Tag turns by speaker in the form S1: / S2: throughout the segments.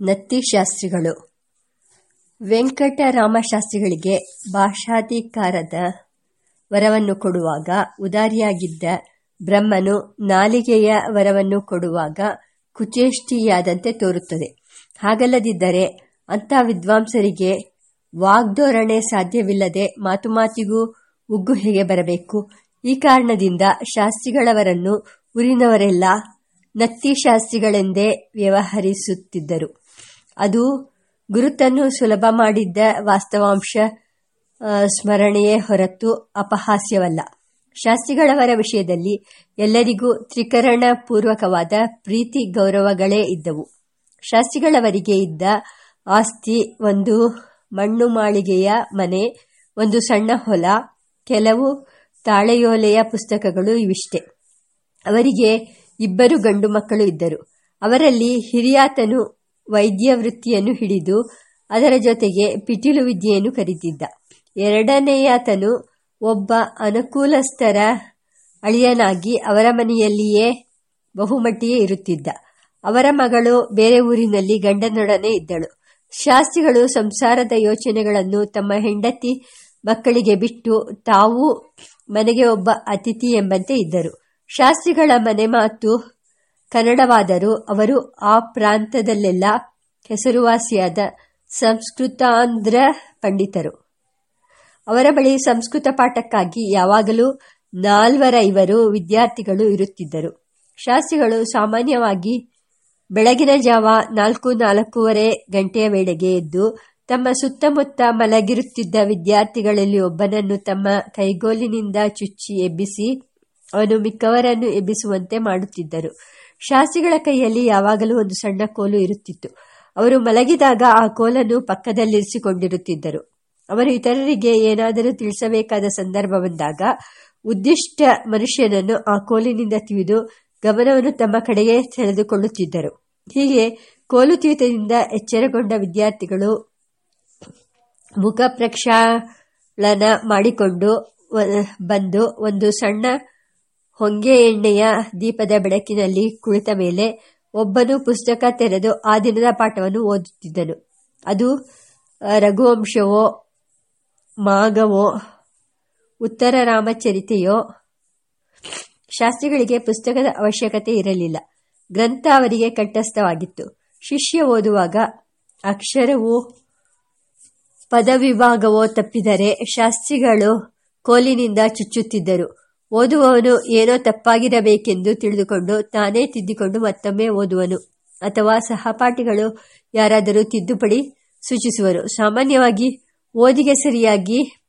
S1: ನತ್ತಿಶಾಸ್ತ್ರಿಗಳು ವೆಂಕಟರಾಮಶಾಸ್ತ್ರಿಗಳಿಗೆ ಭಾಷಾಧಿಕಾರದ ವರವನ್ನು ಕೊಡುವಾಗ ಉದಾರಿಯಾಗಿದ್ದ ಬ್ರಹ್ಮನು ನಾಲಿಗೆಯ ವರವನ್ನು ಕೊಡುವಾಗ ಕುಚೇಷ್ಟಿಯಾದಂತೆ ತೋರುತ್ತದೆ. ಹಾಗಲ್ಲದಿದ್ದರೆ ಅಂಥ ವಿದ್ವಾಂಸರಿಗೆ ವಾಗ್ಧೋರಣೆ ಸಾಧ್ಯವಿಲ್ಲದೆ ಮಾತು ಮಾತಿಗೂ ಉಗ್ಗು ಹೇಗೆ ಬರಬೇಕು? ಈ ಕಾರಣದಿಂದ ಶಾಸ್ತ್ರಿಗಳವರನ್ನು ಊರಿನವರೆಲ್ಲ ನತ್ತಿಶಾಸ್ತ್ರಿಗಳೆಂದೇ ವ್ಯವಹರಿಸುತ್ತಿದ್ದರು. ಅದು ಗುರುತನ್ನು ಸುಲಭ ಮಾಡಿದ್ದ ವಾಸ್ತವಾಂಶ ಸ್ಮರಣೆಯೇ ಹೊರತು ಅಪಹಾಸ್ಯವಲ್ಲ. ಶಾಸ್ತ್ರಿಗಳವರ ವಿಷಯದಲ್ಲಿ ಎಲ್ಲರಿಗೂ ತ್ರಿಕರಣ ಪೂರ್ವಕವಾದ ಪ್ರೀತಿ ಗೌರವಗಳೇ ಇದ್ದವು. ಶಾಸ್ತ್ರಿಗಳವರಿಗೆ ಇದ್ದ ಆಸ್ತಿ, ಒಂದು ಮಣ್ಣು ಮಾಳಿಗೆಯ ಮನೆ, ಒಂದು ಸಣ್ಣ ಹೊಲ, ಕೆಲವು ತಾಳೆಯೋಲೆಯ ಪುಸ್ತಕಗಳು ಇವಿಷ್ಟೆ. ಅವರಿಗೆ ಇಬ್ಬರು ಗಂಡು ಮಕ್ಕಳು ಇದ್ದರು. ಅವರಲ್ಲಿ ಹಿರಿಯಾತನು ವೈದ್ಯ ವೃತ್ತಿಯನ್ನು ಹಿಡಿದು ಅದರ ಜೊತೆಗೆ ಪಿಟೀಲು ವಿದ್ಯೆಯನ್ನು ಕಲಿತಿದ್ದ. ಎರಡನೆಯತನು ಒಬ್ಬ ಅನುಕೂಲಸ್ಥರ ಅಳಿಯನಾಗಿ ಅವರ ಮನೆಯಲ್ಲಿಯೇ ಬಹುಮಟ್ಟಿಯೇ ಇರುತ್ತಿದ್ದ. ಅವರ ಮಗಳು ಬೇರೆ ಊರಿನಲ್ಲಿ ಗಂಡನೊಡನೆ ಇದ್ದಳು. ಶಾಸ್ತ್ರಿಗಳು ಸಂಸಾರದ ಯೋಚನೆಗಳನ್ನು ತಮ್ಮ ಹೆಂಡತಿ ಮಕ್ಕಳಿಗೆ ಬಿಟ್ಟು ತಾವು ಮನೆಗೆ ಒಬ್ಬ ಅತಿಥಿ ಎಂಬಂತೆ ಇದ್ದರು. ಶಾಸ್ತ್ರಿಗಳ ಮನೆ ಮಾತು ಕನ್ನಡವಾದರೂ ಅವರು ಆ ಪ್ರಾಂತದಲ್ಲೆಲ್ಲ ಹೆಸರುವಾಸಿಯಾದ ಸಂಸ್ಕೃತಾಂಧ್ರ ಪಂಡಿತರು. ಅವರ ಬಳಿ ಸಂಸ್ಕೃತ ಪಾಠಕ್ಕಾಗಿ ಯಾವಾಗಲೂ ನಾಲ್ವರೈವರು ವಿದ್ಯಾರ್ಥಿಗಳು ಇರುತ್ತಿದ್ದರು. ಶಾಸ್ತ್ರಿಗಳು ಸಾಮಾನ್ಯವಾಗಿ ಬೆಳಗಿನ ಜಾವ ನಾಲ್ಕು ನಾಲ್ಕೂವರೆ ಗಂಟೆಯ ವೇಳೆಗೆ ಎದ್ದು ತಮ್ಮ ಸುತ್ತಮುತ್ತ ಮಲಗಿರುತ್ತಿದ್ದ ವಿದ್ಯಾರ್ಥಿಗಳಲ್ಲಿ ಒಬ್ಬನನ್ನು ತಮ್ಮ ಕೈಗೋಲಿನಿಂದ ಚುಚ್ಚಿ ಎಬ್ಬಿಸಿ, ಅವನು ಮಿಕ್ಕವರನ್ನು ಎಬ್ಬಿಸುವಂತೆ ಮಾಡುತ್ತಿದ್ದರು. ಶಾಸ್ತ್ರಿಗಳ ಕೈಯಲ್ಲಿ ಯಾವಾಗಲೂ ಒಂದು ಸಣ್ಣ ಕೋಲು ಇರುತ್ತಿತ್ತು. ಅವರು ಮಲಗಿದಾಗ ಆ ಕೋಲನ್ನು ಪಕ್ಕದಲ್ಲಿರಿಸಿಕೊಂಡಿರುತ್ತಿದ್ದರು. ಅವರು ಇತರರಿಗೆ ಏನಾದರೂ ತಿಳಿಸಬೇಕಾದ ಸಂದರ್ಭ ಬಂದಾಗ ಉದ್ದಿಷ್ಟ ಮನುಷ್ಯನನ್ನು ಆ ಕೋಲಿನಿಂದ ತಿಳಿದು ಗಮನವನ್ನು ತಮ್ಮ ಕಡೆಗೆ ಸೆಳೆದುಕೊಳ್ಳುತ್ತಿದ್ದರು. ಹೀಗೆ ಕೋಲು ತೀತದಿಂದ ಎಚ್ಚರಗೊಂಡ ವಿದ್ಯಾರ್ಥಿಗಳು ಮುಖ ಪ್ರಕ್ಷಾಳನ ಮಾಡಿಕೊಂಡು, ಬಂದು ಒಂದು ಸಣ್ಣ ಹೊಂಗೆ ಎಣ್ಣೆಯ ದೀಪದ ಬೆಳಕಿನಲ್ಲಿ ಕುಳಿತ ಮೇಲೆ ಒಬ್ಬನು ಪುಸ್ತಕ ತೆರೆದು ಆ ದಿನದ ಪಾಠವನ್ನು ಓದುತ್ತಿದ್ದನು. ಅದು ರಘುವಂಶವೋ ಮಾಗವೋ ಉತ್ತರ ರಾಮಚರಿತೆಯೋ? ಶಾಸ್ತ್ರಿಗಳಿಗೆ ಪುಸ್ತಕದ ಅವಶ್ಯಕತೆ ಇರಲಿಲ್ಲ. ಗ್ರಂಥ ಅವರಿಗೆ ಕಂಠಸ್ಥವಾಗಿತ್ತು. ಶಿಷ್ಯ ಓದುವಾಗ, ಅಕ್ಷರವು ಪದವಿಭಾಗವೋ ತಪ್ಪಿದರೆ ಶಾಸ್ತ್ರಿಗಳು ಕೋಲಿನಿಂದ ಚುಚ್ಚುತ್ತಿದ್ದರು. ಓದುವವನು ಏನೋ ತಪ್ಪಾಗಿರಬೇಕೆಂದು ತಿಳಿದುಕೊಂಡು ತಾನೇ ತಿದ್ದಿಕೊಂಡು ಮತ್ತೊಮ್ಮೆ ಓದುವನು. ಅಥವಾ ಸಹಪಾಠಿಗಳು ಯಾರಾದರೂ ತಿದ್ದುಪಡಿ ಸೂಚಿಸುವರು. ಸಾಮಾನ್ಯವಾಗಿ ಓದಿಗೆ ಸರಿಯಾಗಿ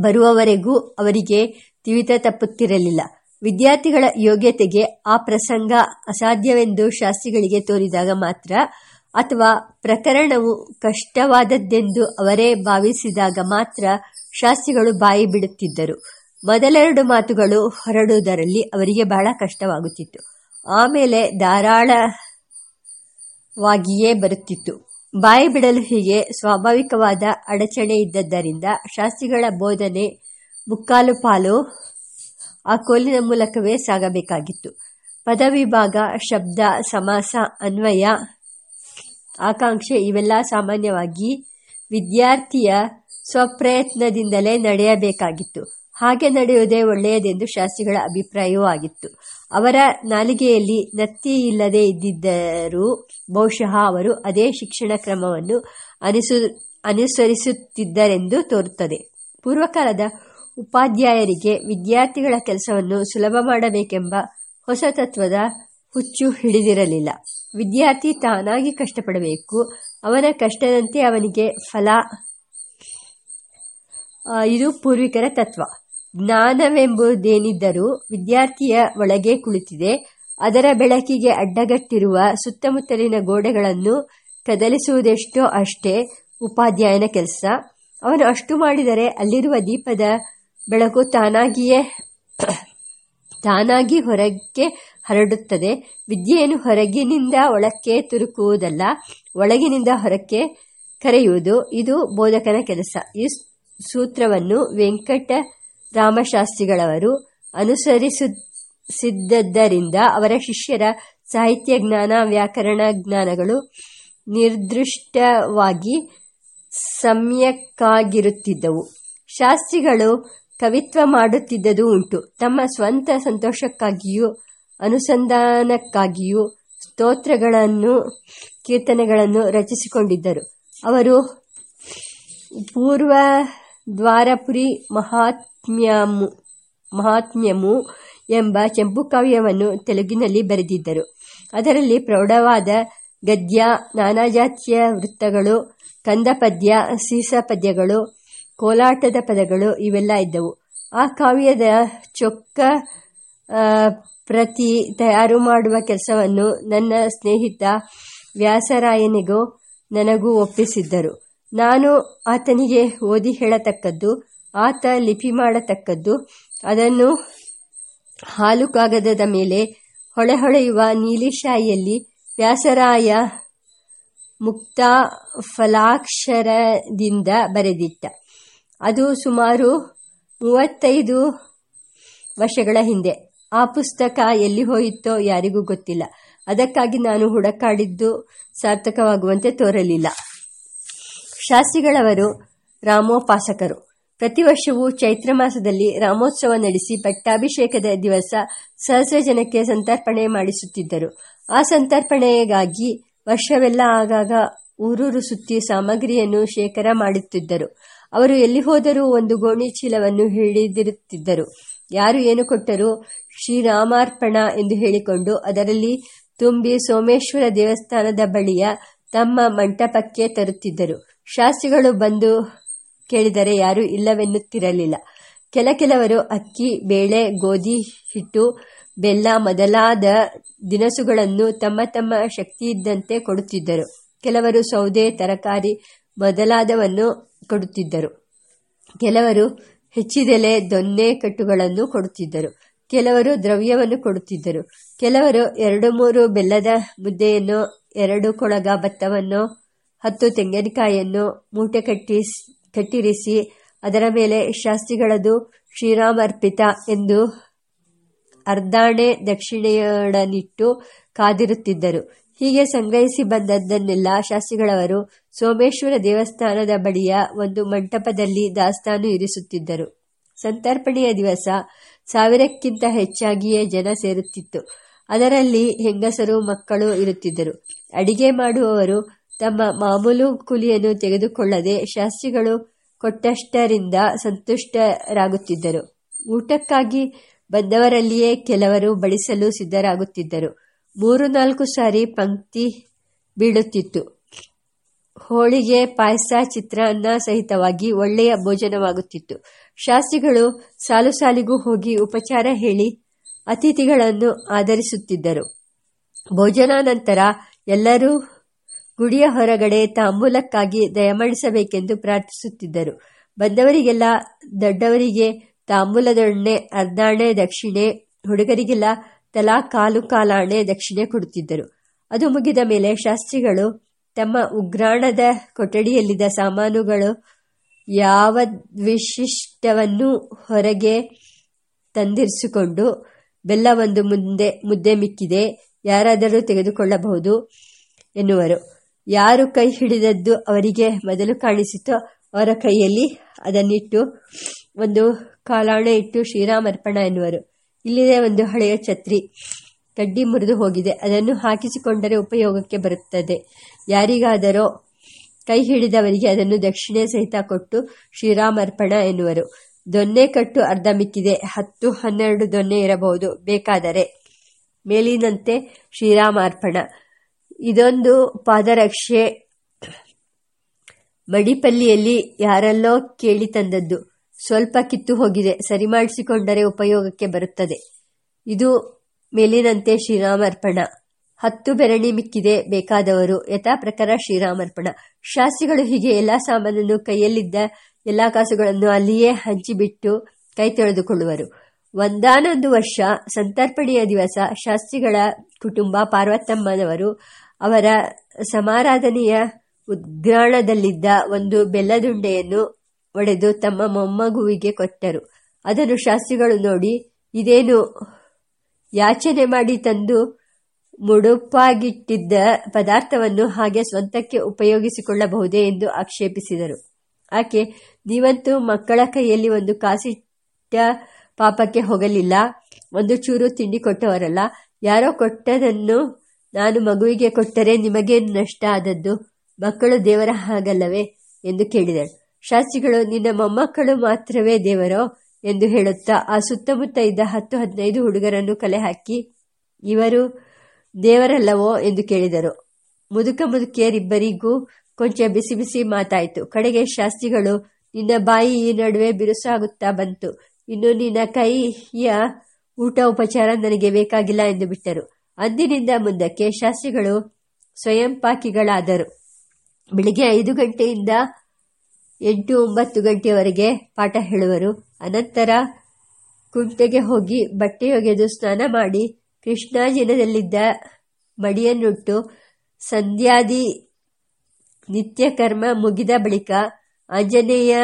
S1: ಬರುವವರೆಗೂ ಅವರಿಗೆ ತಿವಿತ ತಪ್ಪುತ್ತಿರಲಿಲ್ಲ. ವಿದ್ಯಾರ್ಥಿಗಳ ಯೋಗ್ಯತೆಗೆ ಆ ಪ್ರಸಂಗ ಅಸಾಧ್ಯವೆಂದು ಶಾಸ್ತ್ರಿಗಳಿಗೆ ತೋರಿದಾಗ ಮಾತ್ರ ಅಥವಾ ಪ್ರಕರಣವು ಕಷ್ಟವಾದದ್ದೆಂದು ಅವರೇ ಭಾವಿಸಿದಾಗ ಮಾತ್ರ ಶಾಸ್ತ್ರಿಗಳು ಬಾಯಿ ಬಿಡುತ್ತಿದ್ದರು. ಮೊದಲೆರಡು ಮಾತುಗಳು ಹೊರಡುವುದರಲ್ಲಿ ಅವರಿಗೆ ಬಹಳ ಕಷ್ಟವಾಗುತ್ತಿತ್ತು. ಆಮೇಲೆ ಧಾರಾಳವಾಗಿಯೇ ಬರುತ್ತಿತ್ತು. ಬಾಯಿ ಬಿಡಲು ಹೀಗೆ ಸ್ವಾಭಾವಿಕವಾದ ಅಡಚಣೆ ಇದ್ದದ್ದರಿಂದ ಶಾಸ್ತ್ರಿಗಳ ಬೋಧನೆ ಮುಕ್ಕಾಲು ಪಾಲು ಆ ಕೋಲಿನ ಮೂಲಕವೇ ಸಾಗಬೇಕಾಗಿತ್ತು. ಪದವಿಭಾಗ, ಶಬ್ದ, ಸಮಾಸ, ಅನ್ವಯ, ಆಕಾಂಕ್ಷೆ ಇವೆಲ್ಲ ಸಾಮಾನ್ಯವಾಗಿ ವಿದ್ಯಾರ್ಥಿಯ ಸ್ವಪ್ರಯತ್ನದಿಂದಲೇ ನಡೆಯಬೇಕಾಗಿತ್ತು. ಹಾಗೆ ನಡೆಯುವುದೇ ಒಳ್ಳೆಯದೆಂದು ಶಾಸ್ತ್ರಿಗಳ ಅಭಿಪ್ರಾಯವೂ ಆಗಿತ್ತು. ಅವರ ನಾಲಿಗೆಯಲ್ಲಿ ನತ್ತಿ ಇಲ್ಲದೆ ಇದ್ದಿದ್ದರೂ ಬಹುಶಃ ಅವರು ಅದೇ ಶಿಕ್ಷಣ ಕ್ರಮವನ್ನು ಅನುಸು, ಅನುಸರಿಸುತ್ತಿದ್ದರೆಂದು ತೋರುತ್ತದೆ. ಪೂರ್ವಕಾಲದ ಉಪಾಧ್ಯಾಯರಿಗೆ ವಿದ್ಯಾರ್ಥಿಗಳ ಕೆಲಸವನ್ನು ಸುಲಭ ಮಾಡಬೇಕೆಂಬ ಹೊಸ ತತ್ವದ ಹುಚ್ಚು ಹಿಡಿದಿರಲಿಲ್ಲ. ವಿದ್ಯಾರ್ಥಿ ತಾನಾಗಿ ಕಷ್ಟಪಡಬೇಕು. ಅವನ ಕಷ್ಟದಂತೆ ಅವನಿಗೆ ಫಲ ಇದು ಪೂರ್ವಿಕರ ತತ್ವ. ಜ್ಞಾನವೆಂಬುದೇನಿದ್ದರೂ ವಿದ್ಯಾರ್ಥಿಯ ಒಳಗೆ ಕುಳಿತಿದೆ. ಅದರ ಬೆಳಕಿಗೆ ಅಡ್ಡಗಟ್ಟಿರುವ ಸುತ್ತಮುತ್ತಲಿನ ಗೋಡೆಗಳನ್ನು ಕದಲಿಸುವುದೆಷ್ಟೋ ಅಷ್ಟೇ ಉಪಾಧ್ಯಾಯನ ಕೆಲಸ. ಅವನು ಅಷ್ಟು ಮಾಡಿದರೆ ಅಲ್ಲಿರುವ ದೀಪದ ಬೆಳಕು ತಾನಾಗಿಯೇ ತಾನಾಗಿ ಹೊರಗೆ ಹರಡುತ್ತದೆ. ವಿದ್ಯೆಯನ್ನು ಹೊರಗಿನಿಂದ ಒಳಕ್ಕೆ ತುರುಕುವುದಲ್ಲ, ಒಳಗಿನಿಂದ ಹೊರಕ್ಕೆ ಕರೆಯುವುದು. ಇದು ಬೋಧಕನ ಕೆಲಸ. ಈ ಸೂತ್ರವನ್ನು ವೆಂಕಟ ರಾಮಶಾಸ್ತ್ರಿಗಳವರು ಅನುಸರಿಸಿದ್ದರಿಂದ ಅವರ ಶಿಷ್ಯರ ಸಾಹಿತ್ಯ ಜ್ಞಾನ, ವ್ಯಾಕರಣ ಜ್ಞಾನಗಳು ನಿರ್ದಿಷ್ಟವಾಗಿ ಸಮ್ಯಕ್ಕಾಗಿರುತ್ತಿದ್ದವು ಶಾಸ್ತ್ರಿಗಳು ಕವಿತ್ವ ಮಾಡುತ್ತಿದ್ದುದು ಉಂಟು. ತಮ್ಮ ಸ್ವಂತ ಸಂತೋಷಕ್ಕಾಗಿಯೂ, ಅನುಸಂಧಾನಕ್ಕಾಗಿಯೂ ಸ್ತೋತ್ರಗಳನ್ನು, ಕೀರ್ತನೆಗಳನ್ನು ರಚಿಸಿಕೊಂಡಿದ್ದರು. ಅವರು ಪೂರ್ವ ದ್ವಾರಪುರಿ ಮಹಾತ್ಮ್ಯಮು ಮಹಾತ್ಮ್ಯಮು ಎಂಬ ಚೆಂಪು ಕಾವ್ಯವನ್ನು ತೆಲುಗಿನಲ್ಲಿ ಬರೆದಿದ್ದರು. ಅದರಲ್ಲಿ ಪ್ರೌಢವಾದ ಗದ್ಯ, ನಾನಾ ಜಾತಿಯ ವೃತ್ತಗಳು, ಕಂದಪದ್ಯ ಸೀಸ ಪದ್ಯಗಳು ಕೋಲಾಟದ ಪದಗಳು ಇವೆಲ್ಲ ಇದ್ದವು. ಆ ಕಾವ್ಯದ ಚೊಕ್ಕ ಪ್ರತಿ ತಯಾರು ಮಾಡುವ ಕೆಲಸವನ್ನು ನನ್ನ ಸ್ನೇಹಿತ ವ್ಯಾಸರಾಯನಿಗೂ ನನಗೂ ಒಪ್ಪಿಸಿದ್ದರು. ನಾನು ಆತನಿಗೆ ಓದಿ ಹೇಳತಕ್ಕದ್ದು ಆತ ಲಿಪಿ ಮಾಡತಕ್ಕದ್ದು, ಅದನ್ನು ಹಾಲು ಕಾಗದದ ಮೇಲೆ ಹೊಳೆ ಹೊಳೆಯುವ ನೀಲಿಶಾಯಿಯಲ್ಲಿ ವ್ಯಾಸರಾಯ ಮುಕ್ತ ಫಲಾಕ್ಷರದಿಂದ ಬರೆದಿಟ್ಟ. ಅದು ಸುಮಾರು ಮೂವತ್ತೈದು ವರ್ಷಗಳ ಹಿಂದೆ. ಆ ಪುಸ್ತಕ ಎಲ್ಲಿ ಹೋಯಿತೋ ಯಾರಿಗೂ ಗೊತ್ತಿಲ್ಲ. ಅದಕ್ಕಾಗಿ ನಾನು ಹುಡುಕಾಡಿದ್ದು ಸಾರ್ಥಕವಾಗುವಂತೆ ತೋರಲಿಲ್ಲ. ಶಾಸ್ತ್ರಿಗಳವರು ರಾಮೋಪಾಸಕರು. ಪ್ರತಿ ವರ್ಷವೂ ಚೈತ್ರ ಮಾಸದಲ್ಲಿ ರಾಮೋತ್ಸವ ನಡೆಸಿ ಪಟ್ಟಾಭಿಷೇಕದ ದಿವಸ ಸಹಸ್ರ ಜನಕ್ಕೆ ಸಂತರ್ಪಣೆ ಮಾಡಿಸುತ್ತಿದ್ದರು. ಆ ಸಂತರ್ಪಣೆಗಾಗಿ ವರ್ಷವೆಲ್ಲ ಆಗಾಗ ಊರೂರು ಸುತ್ತಿ ಸಾಮಗ್ರಿಯನ್ನು ಶೇಖರ ಮಾಡುತ್ತಿದ್ದರು. ಅವರು ಎಲ್ಲಿ ಹೋದರೂ ಒಂದು ಗೋಣಿ ಚೀಲವನ್ನು ಹಿಡಿದಿರುತ್ತಿದ್ದರು. ಯಾರು ಏನು ಕೊಟ್ಟರೂ ಶ್ರೀರಾಮಾರ್ಪಣ ಎಂದು ಹೇಳಿಕೊಂಡು ಅದರಲ್ಲಿ ತುಂಬಿ ಸೋಮೇಶ್ವರ ದೇವಸ್ಥಾನದ ಬಳಿಯ ತಮ್ಮ ಮಂಟಪಕ್ಕೆ ತರುತ್ತಿದ್ದರು. ಶಾಸ್ತ್ರಿಗಳು ಬಂದು ಕೇಳಿದರೆ ಯಾರೂ ಇಲ್ಲವೆನ್ನುತ್ತಿರಲಿಲ್ಲ. ಕೆಲ ಕೆಲವರು ಅಕ್ಕಿ, ಬೇಳೆ, ಗೋಧಿ, ಹಿಟ್ಟು, ಬೆಲ್ಲ ಮೊದಲಾದ ದಿನಸುಗಳನ್ನು ತಮ್ಮ ತಮ್ಮ ಶಕ್ತಿಯಿದ್ದಂತೆ ಕೊಡುತ್ತಿದ್ದರು. ಕೆಲವರು ಸೌದೆ, ತರಕಾರಿ ಮೊದಲಾದವನ್ನು ಕೊಡುತ್ತಿದ್ದರು. ಕೆಲವರು ಹೆಚ್ಚಿದೆಲೆ ದೊನ್ನೆ ಕಟ್ಟುಗಳನ್ನು ಕೊಡುತ್ತಿದ್ದರು. ಕೆಲವರು ದ್ರವ್ಯವನ್ನು ಕೊಡುತ್ತಿದ್ದರು. ಕೆಲವರು ಎರಡು ಮೂರು ಬೆಲ್ಲದ ಮುದ್ದೆಯನ್ನು, ಎರಡು ಕೊಳಗ ಭತ್ತವನ್ನು, ಹತ್ತು ತೆಂಗಿನಕಾಯಿಯನ್ನು, ಮೂಟೆ ಕಟ್ಟಿ ಕಟ್ಟಿರಿಸಿ, ಅದರ ಮೇಲೆ ಶಾಸ್ತ್ರಿಗಳದು ಶ್ರೀರಾಮರ್ಪಿತ ಎಂದು ಅರ್ಧಾಣೆ ದಕ್ಷಿಣೆಯೊಡನಿಟ್ಟು ಕಾದಿರುತ್ತಿದ್ದರು. ಹೀಗೆ ಸಂಗ್ರಹಿಸಿ ಬಂದದ್ದನ್ನೆಲ್ಲ ಶಾಸ್ತ್ರಿಗಳವರು ಸೋಮೇಶ್ವರ ದೇವಸ್ಥಾನದ ಬಳಿಯ ಒಂದು ಮಂಟಪದಲ್ಲಿ ದಾಸ್ತಾನು ಇರಿಸುತ್ತಿದ್ದರು. ಸಂತರ್ಪಣೆಯ ದಿವಸ ಸಾವಿರಕ್ಕಿಂತ ಹೆಚ್ಚಾಗಿಯೇ ಜನ ಸೇರುತ್ತಿತ್ತು. ಅದರಲ್ಲಿ ಹೆಂಗಸರು ಮಕ್ಕಳು ಇರುತ್ತಿದ್ದರು. ಅಡಿಗೆ ಮಾಡುವವರು ತಮ್ಮ ಮಾಮೂಲು ಕೂಲಿಯನ್ನು ತೆಗೆದುಕೊಳ್ಳದೆ ಶಾಸ್ತ್ರಿಗಳು ಕೊಟ್ಟಷ್ಟರಿಂದ ಸಂತುಷ್ಟರಾಗುತ್ತಿದ್ದರು. ಊಟಕ್ಕಾಗಿ ಬಂದವರಲ್ಲಿಯೇ ಕೆಲವರು ಬಡಿಸಲು ಸಿದ್ಧರಾಗುತ್ತಿದ್ದರು. ಮೂರು ನಾಲ್ಕು ಸಾರಿ ಪಂಕ್ತಿ ಬೀಳುತ್ತಿತ್ತು. ಹೋಳಿಗೆ, ಪಾಯಸ, ಚಿತ್ರಾನ್ನ ಸಹಿತವಾಗಿ ಒಳ್ಳೆಯ ಭೋಜನವಾಗುತ್ತಿತ್ತು. ಶಾಸ್ತ್ರಿಗಳು ಸಾಲು ಸಾಲಿಗೂ ಹೋಗಿ ಉಪಚಾರ ಹೇಳಿ ಅತಿಥಿಗಳನ್ನು ಆಧರಿಸುತ್ತಿದ್ದರು. ಭೋಜನಾನಂತರ ಎಲ್ಲರೂ ಗುಡಿಯ ಹೊರಗಡೆ ತಾಂಬೂಲಕ್ಕಾಗಿ ದಯಮಾಡಿಸಬೇಕೆಂದು ಪ್ರಾರ್ಥಿಸುತ್ತಿದ್ದರು. ಬಂದವರಿಗೆಲ್ಲ, ದೊಡ್ಡವರಿಗೆ ತಾಂಬೂಲದೊಣ್ಣೆ ಅರ್ಧಾಣೆ ದಕ್ಷಿಣೆ, ಹುಡುಗರಿಗೆಲ್ಲ ತಲಾ ಕಾಲು ಕಾಲಾಣೆ ದಕ್ಷಿಣೆ ಕೊಡುತ್ತಿದ್ದರು. ಅದು ಮುಗಿದ ಮೇಲೆ ಶಾಸ್ತ್ರಿಗಳು ತಮ್ಮ ಉಗ್ರಾಣದ ಕೊಠಡಿಯಲ್ಲಿದ್ದ ಸಾಮಾನುಗಳು ಯಾವ ವಿಶಿಷ್ಟವನ್ನು ಹೊರಗೆ ತಂದಿರಿಸಿಕೊಂಡು ಬೆಲ್ಲ ಒಂದು ಮುಂದೆ, ಮುದ್ದೆ ಮಿಕ್ಕಿದೆ, ಯಾರಾದರೂ ತೆಗೆದುಕೊಳ್ಳಬಹುದು ಎನ್ನುವರು. ಯಾರು ಕೈ ಹಿಡಿದದ್ದು ಅವರಿಗೆ ಮೊದಲು ಕಾಣಿಸಿತೋ ಅವರ ಕೈಯಲ್ಲಿ ಅದನ್ನಿಟ್ಟು ಒಂದು ಕಾಲಾಣೆ ಇಟ್ಟು ಶ್ರೀರಾಮರ್ಪಣ ಎನ್ನುವರು. ಇಲ್ಲಿದೆ ಒಂದು ಹಳೆಯ ಛತ್ರಿ. ಕಡ್ಡಿ ಮುರಿದು ಹೋಗಿದೆ. ಅದನ್ನು ಹಾಕಿಸಿಕೊಂಡರೆ ಉಪಯೋಗಕ್ಕೆ ಬರುತ್ತದೆ. ಯಾರಿಗಾದರೋ ಕೈ ಹಿಡಿದವರಿಗೆ ಅದನ್ನು ದಕ್ಷಿಣೆ ಸಹಿತ ಕೊಟ್ಟು ಶ್ರೀರಾಮರ್ಪಣ ಎನ್ನುವರು. ದೊನ್ನೆ ಕಟ್ಟು ಅರ್ಧ ಮಿಕ್ಕಿದೆ. ಹತ್ತು, ಹನ್ನೆರಡು ದೊನ್ನೆ ಇರಬಹುದು. ಬೇಕಾದರೆ ಮೇಲಿನಂತೆ ಶ್ರೀರಾಮಾರ್ಪಣ ಇದೊಂದು ಪಾದರಕ್ಷೆ. ಮಡಿಪಲ್ಲಿಯಲ್ಲಿ ಯಾರಲ್ಲೋ ಕೇಳಿ ತಂದದ್ದು. ಸ್ವಲ್ಪ ಕಿತ್ತು ಹೋಗಿದೆ. ಸರಿ ಮಾಡಿಸಿಕೊಂಡರೆ ಉಪಯೋಗಕ್ಕೆ ಬರುತ್ತದೆ. ಇದು ಮೇಲಿನಂತೆ ಶ್ರೀರಾಮರ್ಪಣ. ಹತ್ತು ಬೆರಣಿ ಮಿಕ್ಕಿದೆ ಬೇಕಾದವರು. ಯಥಾ ಪ್ರಕಾರ ಶ್ರೀರಾಮರ್ಪಣ. ಶಾಸ್ತ್ರಿಗಳು ಹೀಗೆ ಎಲ್ಲಾ ಸಾಮಾನನ್ನು ಕೈಯಲ್ಲಿದ್ದ ಎಲ್ಲಾ ಕಾಸುಗಳನ್ನು ಅಲ್ಲಿಯೇ ಹಂಚಿಬಿಟ್ಟು ಕೈ ತೊಳೆದುಕೊಳ್ಳುವರು. ಒಂದಾನೊಂದು ವರ್ಷ ಸಂತರ್ಪಣೆಯ ದಿವಸ ಶಾಸ್ತ್ರಿಗಳ ಕುಟುಂಬ ಪಾರ್ವತಮ್ಮನವರು ಅವರ ಸಮಾರಾಧನೆಯ ಉದ್ಗ್ರಾಣದಲ್ಲಿದ್ದ ಒಂದು ಬೆಲ್ಲದುಂಡೆಯನ್ನು ಒಡೆದು ತಮ್ಮ ಮೊಮ್ಮಗುವಿಗೆ ಕೊಟ್ಟರು. ಅದನ್ನು ಶಾಸ್ತ್ರಿಗಳು ನೋಡಿ, ಇದೇನು ಯಾಚನೆ ಮಾಡಿ ತಂದು ಮುಡುಪಾಗಿಟ್ಟಿದ್ದ ಪದಾರ್ಥವನ್ನು ಹಾಗೆ ಸ್ವಂತಕ್ಕೆ ಉಪಯೋಗಿಸಿಕೊಳ್ಳಬಹುದೇ? ಎಂದು ಆಕ್ಷೇಪಿಸಿದರು. ಆಕೆ ನೀವಂತೂ ಮಕ್ಕಳ ಕೈಯಲ್ಲಿ ಒಂದು ಕಾಸಿಟ್ಟ ಪಾಪಕ್ಕೆ ಹೋಗಲಿಲ್ಲ. ಒಂದು ಚೂರು ತಿಂಡಿ ಕೊಟ್ಟವರಲ್ಲ. ಯಾರೋ ಕೊಟ್ಟದನ್ನು ನಾನು ಮಗುವಿಗೆ ಕೊಟ್ಟರೆ ನಿಮಗೇನು ನಷ್ಟ ಆದದ್ದು ಮಕ್ಕಳು ದೇವರ ಹಾಗಲ್ಲವೇ ಎಂದು ಕೇಳಿದಳು. ಶಾಸ್ತ್ರಿಗಳು, ನಿನ್ನ ಮೊಮ್ಮಕ್ಕಳು ಮಾತ್ರವೇ ದೇವರೋ ಎಂದು ಹೇಳುತ್ತಾ ಆ ಸುತ್ತಮುತ್ತ ಇದ್ದ ಹತ್ತು ಹದಿನೈದು ಹುಡುಗರನ್ನು ಕಲೆ ಹಾಕಿ, ಇವರು ದೇವರಲ್ಲವೋ ಎಂದು ಕೇಳಿದರು. ಮುದುಕ ಮುದುಕಿಯರಿಬ್ಬರಿಗೂ ಕೊಂಚ ಬಿಸಿ ಬಿಸಿ ಮಾತಾಯಿತು. ಕಡೆಗೆ ಶಾಸ್ತ್ರಿಗಳು, ನಿನ್ನ ಬಾಯಿ ಈ ನಡುವೆ ಬಿರುಸಾಗುತ್ತಾ ಬಂತು. ಇನ್ನು ನಿನ್ನ ಕೈಯ ಊಟ ಉಪಚಾರ ನನಗೆ ಬೇಕಾಗಿಲ್ಲ ಎಂದು ಬಿಟ್ಟರು. ಅಂದಿನಿಂದ ಮುಂದಕ್ಕೆ ಶಾಸ್ತ್ರಿಗಳು ಸ್ವಯಂ ಪಾಕಿಗಳಾದರು ಬೆಳಿಗ್ಗೆ ಐದು ಗಂಟೆಯಿಂದ ಎಂಟು ಒಂಬತ್ತು ಗಂಟೆಯವರೆಗೆ ಪಾಠ ಹೇಳುವರು. ಅನಂತರ ಕುಂಟೆಗೆ ಹೋಗಿ ಬಟ್ಟೆಯೊಗೆದು ಸ್ನಾನ ಮಾಡಿ ಕೃಷ್ಣಾಜಿನದಲ್ಲಿದ್ದ ಮಡಿಯನ್ನುಟ್ಟು ಸಂಧ್ಯಾದಿ ನಿತ್ಯಕರ್ಮ ಮುಗಿದ ಬಳಿಕ ಆಂಜನೇಯ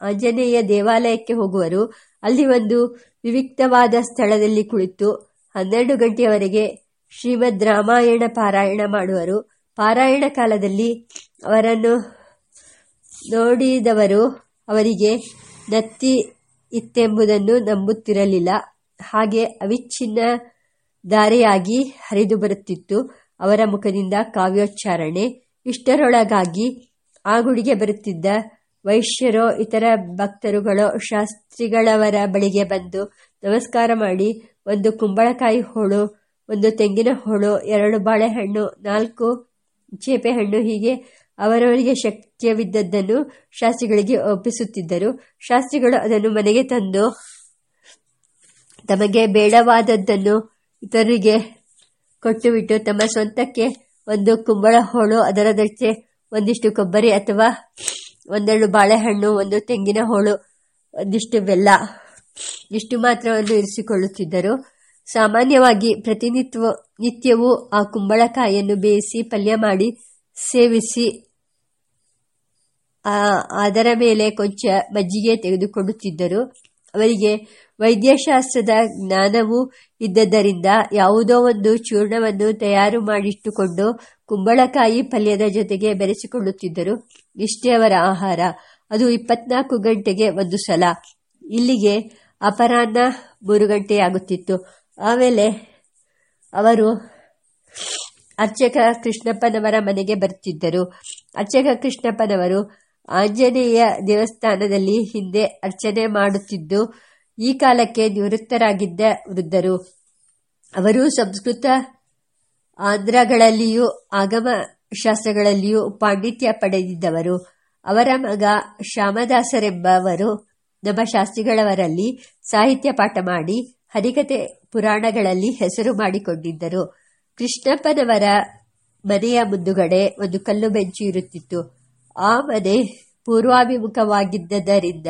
S1: ಆಂಜನೇಯ ದೇವಾಲಯಕ್ಕೆ ಹೋಗುವರು. ಅಲ್ಲಿ ಒಂದು ವಿವಿಕ್ತವಾದ ಸ್ಥಳದಲ್ಲಿ ಕುಳಿತು ಹನ್ನೆರಡು ಗಂಟೆಯವರೆಗೆ ಶ್ರೀಮದ್ ರಾಮಾಯಣ ಪಾರಾಯಣ ಮಾಡುವರು. ಪಾರಾಯಣ ಕಾಲದಲ್ಲಿ ಅವರನ್ನು ನೋಡಿದವರು ಅವರಿಗೆ ನತ್ತಿ ಇತ್ತೆಂಬುದನ್ನು ನಂಬುತ್ತಿರಲಿಲ್ಲ. ಹಾಗೆ ಅವಿಚ್ಛಿನ್ನ ದಾರಿಯಾಗಿ ಹರಿದು ಬರುತ್ತಿತ್ತು. ಅವರ ಮುಖದಿಂದ ಕಾವ್ಯೋಚ್ಚಾರಣೆ. ಇಷ್ಟರೊಳಗಾಗಿ ಆ ಗುಡಿಗೆ ಬರುತ್ತಿದ್ದ ವೈಶ್ಯರೋ ಇತರ ಭಕ್ತರುಗಳೋ ಶಾಸ್ತ್ರಿಗಳವರ ಬಳಿಗೆ ಬಂದು ನಮಸ್ಕಾರ ಮಾಡಿ ಒಂದು ಕುಂಬಳಕಾಯಿ ಹೋಳು, ಒಂದು ತೆಂಗಿನ ಹೋಳು, ಎರಡು ಬಾಳೆಹಣ್ಣು, ನಾಲ್ಕು ಚೇಪೆ ಹಣ್ಣು ಹೀಗೆ ಅವರವರಿಗೆ ಶಕ್ತಿಯವಿದ್ದದ್ದನ್ನು ಶಾಸ್ತ್ರಿಗಳಿಗೆ ಒಪ್ಪಿಸುತ್ತಿದ್ದರು. ಶಾಸ್ತ್ರಿಗಳು ಅದನ್ನು ಮನೆಗೆ ತಂದು ತಮಗೆ ಬೇಡವಾದದ್ದನ್ನು ಇತರರಿಗೆ ಕೊಟ್ಟುಬಿಟ್ಟು ತಮ್ಮ ಸ್ವಂತಕ್ಕೆ ಒಂದು ಕುಂಬಳ ಹೋಳು ಅದರ ದಕ್ಕೆ ಒಂದಿಷ್ಟು ಕೊಬ್ಬರಿ ಅಥವಾ ಒಂದೆರಡು ಬಾಳೆಹಣ್ಣು, ಒಂದು ತೆಂಗಿನ ಹೋಳು, ಒಂದಿಷ್ಟು ಬೆಲ್ಲ ಇಷ್ಟು ಮಾತ್ರವನ್ನು ಇರಿಸಿಕೊಳ್ಳುತ್ತಿದ್ದರು? ಸಾಮಾನ್ಯವಾಗಿ ಪ್ರತಿನಿತ್ವ ನಿತ್ಯವೂ ಆ ಕುಂಬಳಕಾಯಿಯನ್ನು ಬೇಯಿಸಿ, ಪಲ್ಯ ಮಾಡಿ, ಸೇವಿಸಿ ಅದರ ಮೇಲೆ ಕೊಂಚ ಮಜ್ಜಿಗೆ ತೆಗೆದುಕೊಳ್ಳುತ್ತಿದ್ದರು. ಅವರಿಗೆ ವೈದ್ಯಶಾಸ್ತ್ರದ ಜ್ಞಾನವೂ ಇದ್ದದ್ದರಿಂದ ಯಾವುದೋ ಒಂದು ಚೂರ್ಣವನ್ನು ತಯಾರು ಮಾಡಿಟ್ಟುಕೊಂಡು ಕುಂಬಳಕಾಯಿ ಪಲ್ಯದ ಜೊತೆಗೆ ಬೆರೆಸಿಕೊಳ್ಳುತ್ತಿದ್ದರು. ಇಷ್ಟೇ ಅವರ ಆಹಾರ. ಅದು ಇಪ್ಪತ್ನಾಲ್ಕು ಗಂಟೆಗೆ ಒಂದು ಸಲ. ಇಲ್ಲಿಗೆ ಅಪರಾಹ್ನ ಮೂರು ಗಂಟೆಯಾಗುತ್ತಿತ್ತು ಆಮೇಲೆ ಅವರು ಅರ್ಚಕ ಕೃಷ್ಣಪ್ಪನವರ ಮನೆಗೆ ಬರುತ್ತಿದ್ದರು. ಅರ್ಚಕ ಕೃಷ್ಣಪ್ಪನವರು ಆಂಜನೇಯ ದೇವಸ್ಥಾನದಲ್ಲಿ ಹಿಂದೆ ಅರ್ಚನೆ ಮಾಡುತ್ತಿದ್ದು, ಈ ಕಾಲಕ್ಕೆ ನಿವೃತ್ತರಾಗಿದ್ದ ವೃದ್ಧರು. ಅವರು ಸಂಸ್ಕೃತ ಆಂಧ್ರಗಳಲ್ಲಿಯೂ ಆಗಮ ಶಾಸ್ತ್ರಗಳಲ್ಲಿಯೂ ಪಾಂಡಿತ್ಯ ಪಡೆದಿದ್ದವರು. ಅವರ ಮಗ ಶ್ಯಾಮದಾಸರೆಂಬವರು ನಮ್ಮ ಶಾಸ್ತ್ರಿಗಳವರಲ್ಲಿ ಸಾಹಿತ್ಯ ಪಾಠ ಮಾಡಿ ಹರಿಕತೆ ಪುರಾಣಗಳಲ್ಲಿ ಹೆಸರು ಮಾಡಿಕೊಂಡಿದ್ದರು. ಕೃಷ್ಣಪ್ಪನವರ ಮನೆಯ ಮುಂದುಗಡೆ ಒಂದು ಕಲ್ಲು ಬೆಂಚು ಇರುತ್ತಿತ್ತು. ಆ ಮನೆ ಪೂರ್ವಾಭಿಮುಖವಾಗಿದ್ದರಿಂದ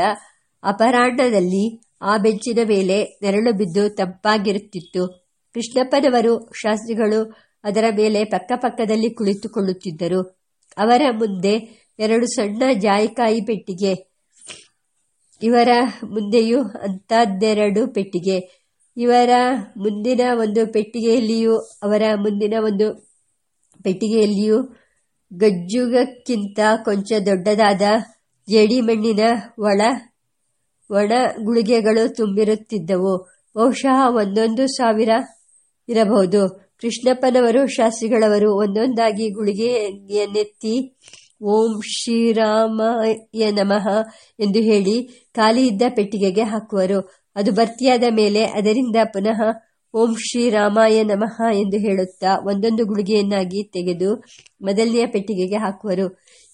S1: ಅಪರಾಹ್ನದಲ್ಲಿ ಆ ಬೆಂಚಿನ ಮೇಲೆ ನೆರಳು ಬಿದ್ದು ತಂಪಾಗಿರುತ್ತಿತ್ತು. ಕೃಷ್ಣಪ್ಪನವರು ಶಾಸ್ತ್ರಿಗಳು ಅದರ ಮೇಲೆ ಪಕ್ಕಪಕ್ಕದಲ್ಲಿ ಕುಳಿತುಕೊಳ್ಳುತ್ತಿದ್ದರು. ಅವರ ಮುಂದೆ ಎರಡು ಸಣ್ಣ ಜಾಯಿಕಾಯಿ ಪೆಟ್ಟಿಗೆ ಇವರ ಮುಂದೆಯೂ ಅಂಥದ್ದೆರಡು ಪೆಟ್ಟಿಗೆ. ಇವರ ಮುಂದಿನ ಒಂದು ಪೆಟ್ಟಿಗೆಯಲ್ಲಿಯೂ, ಅವರ ಮುಂದಿನ ಒಂದು ಪೆಟ್ಟಿಗೆಯಲ್ಲಿಯೂ ಗಜ್ಜುಗಕ್ಕಿಂತ ಕೊಂಚ ದೊಡ್ಡದಾದ ಜೇಡಿಮಣ್ಣಿನ ಒಳ ಒಣ ಗುಳಿಗೆಗಳು ತುಂಬಿರುತ್ತಿದ್ದವು. ಬಹುಶಃ ಒಂದೊಂದು ಸಾವಿರ ಇರಬಹುದು. ಕೃಷ್ಣಪ್ಪನವರು, ಶಾಸ್ತ್ರಿಗಳವರು ಒಂದೊಂದಾಗಿ ಗುಳಿಗೆಯನ್ನೆತ್ತಿ ಓಂ ಶ್ರೀರಾಮಯ ನಮಃ ಎಂದು ಹೇಳಿ ಖಾಲಿ ಇದ್ದ ಪೆಟ್ಟಿಗೆಗೆ ಹಾಕುವರು. ಅದು ಭರ್ತಿಯಾದ ಮೇಲೆ ಅದರಿಂದ ಪುನಃ ಓಂ ಶ್ರೀರಾಮಾಯ ನಮಃ ಎಂದು ಹೇಳುತ್ತಾ ಒಂದೊಂದು ಗುಳಿಗೆಯನ್ನಾಗಿ ತೆಗೆದು ಮೊದಲನೆಯ ಪೆಟ್ಟಿಗೆಗೆ ಹಾಕುವರು.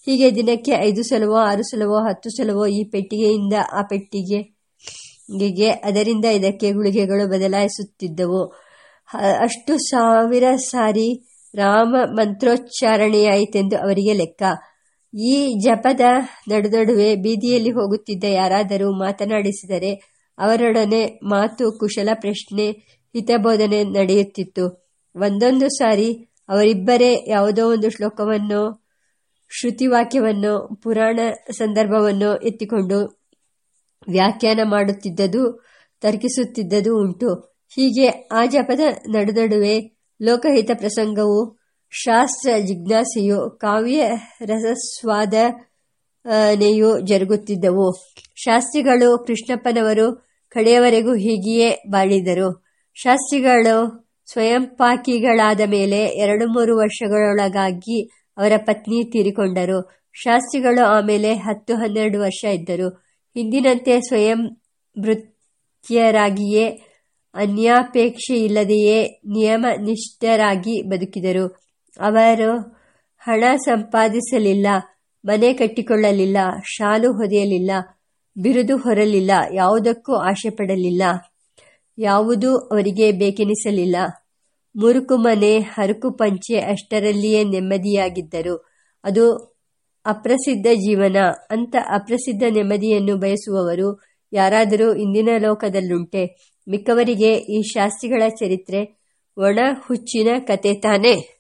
S1: ಹೀಗೆ ದಿನಕ್ಕೆ ಐದು ಸಲವೋ, ಆರು ಸಲವೋ, ಹತ್ತು ಸಲವೋ ಈ ಪೆಟ್ಟಿಗೆಯಿಂದ ಆ ಪೆಟ್ಟಿಗೆಗೆ ಅದರಿಂದ ಇದಕ್ಕೆ ಗುಳಿಗೆಗಳು ಬದಲಾಯಿಸುತ್ತಿದ್ದವು. ಅಷ್ಟು ಸಾವಿರ ಸಾರಿ ರಾಮ ಮಂತ್ರೋಚ್ಚಾರಣೆಯಾಯಿತೆಂದು ಅವರಿಗೆ ಲೆಕ್ಕ. ಈ ಜಪದ ನಡುದಡುವೆ ಬೀದಿಯಲ್ಲಿ ಹೋಗುತ್ತಿದ್ದ ಯಾರಾದರೂ ಮಾತನಾಡಿಸಿದರೆ ಅವರೊಡನೆ ಮಾತು ಕುಶಲ ಪ್ರಶ್ನೆ, ಹಿತಬೋಧನೆ ನಡೆಯುತ್ತಿತ್ತು. ಒಂದೊಂದು ಸಾರಿ ಅವರಿಬ್ಬರೇ ಯಾವುದೋ ಒಂದು ಶ್ಲೋಕವನ್ನು, ಶ್ರುತಿವಾಕ್ಯವನ್ನು, ಪುರಾಣ ಸಂದರ್ಭವನ್ನು ಎತ್ತಿಕೊಂಡು ವ್ಯಾಖ್ಯಾನ ಮಾಡುತ್ತಿದ್ದದು, ತರ್ಕಿಸುತ್ತಿದ್ದದು ಉಂಟು. ಹೀಗೆ ಆ ಜಪದ ನಡುದಡುವೆ ಲೋಕಹಿತ ಪ್ರಸಂಗವು ಶಾಸ್ತ್ರ ಜಿಜ್ಞಾಸೆಯು ಕಾವ್ಯ ರಸಸ್ವಾದನೆಯು ಜರುಗುತ್ತಿದ್ದವು. ಶಾಸ್ತ್ರಿಗಳು ಕೃಷ್ಣಪ್ಪನವರು ಕಡೆಯವರೆಗೂ ಹೀಗೆಯೇ ಬಾಳಿದರು. ಶಾಸ್ತ್ರಿಗಳು ಸ್ವಯಂಪಾಕಿಗಳಾದ ಮೇಲೆ ಎರಡು ಮೂರು ವರ್ಷಗಳೊಳಗಾಗಿ ಅವರ ಪತ್ನಿ ತೀರಿಕೊಂಡರು. ಶಾಸ್ತ್ರಿಗಳು ಆಮೇಲೆ ಹತ್ತು ಹನ್ನೆರಡು ವರ್ಷ ಇದ್ದರು. ಹಿಂದಿನಂತೆ ಸ್ವಯಂ ಭೃತ್ಯರಾಗಿಯೇ ಅನ್ಯಾಪೇಕ್ಷೆಯಿಲ್ಲದೆಯೇ ನಿಯಮನಿಷ್ಠರಾಗಿ ಬದುಕಿದರು. ಅವರು ಹಣ ಸಂಪಾದಿಸಲಿಲ್ಲ, ಮನೆ ಕಟ್ಟಿಕೊಳ್ಳಲಿಲ್ಲ, ಶಾಲು ಹೊದೆಯಲಿಲ್ಲ, ಬಿರುದು ಹೊರಲಿಲ್ಲ, ಯಾವುದಕ್ಕೂ ಆಶೆ ಪಡಲಿಲ್ಲ ಯಾವುದೂ ಅವರಿಗೆ ಬೇಕೆನಿಸಲಿಲ್ಲ. ಮುರುಕು ಮನೆ ಹರಕು ಪಂಚೆ ಅಷ್ಟರಲ್ಲಿಯೇ ನೆಮ್ಮದಿಯಾಗಿದ್ದರು. ಅದು ಅಪ್ರಸಿದ್ಧ ಜೀವನ ಅಂತ ಅಪ್ರಸಿದ್ಧ ನೆಮ್ಮದಿಯನ್ನು ಬಯಸುವವರು ಯಾರಾದರೂ ಇಂದಿನ ಲೋಕದಲ್ಲುಂಟೆ, ಮಿಕ್ಕವರಿಗೆ ಈ ಶಾಸ್ತ್ರಿಗಳ ಚರಿತ್ರೆ ಒಣ ಹುಚ್ಚಿನ ಕತೆ ತಾನೆ.